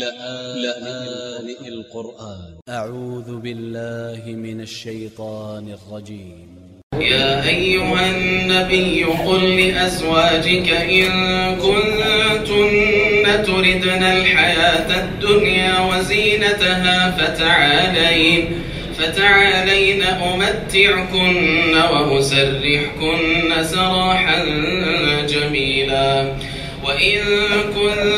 لآن القرآن. أ ع و ذ ب ا ل ل ه من ا ل ش ي ط ا ن ا ل ج ي م يا أيها النبي قل لأزواجك إن كنتن تردن الحياة الدنيا وزينتها فتعالين فتعالين أمتعكن وأسرحكن سراحا جميلا. وإن كنتن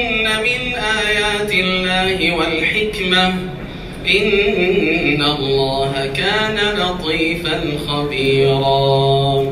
آيات الله والحكمة. إن الله كان لطيفا خبيرا.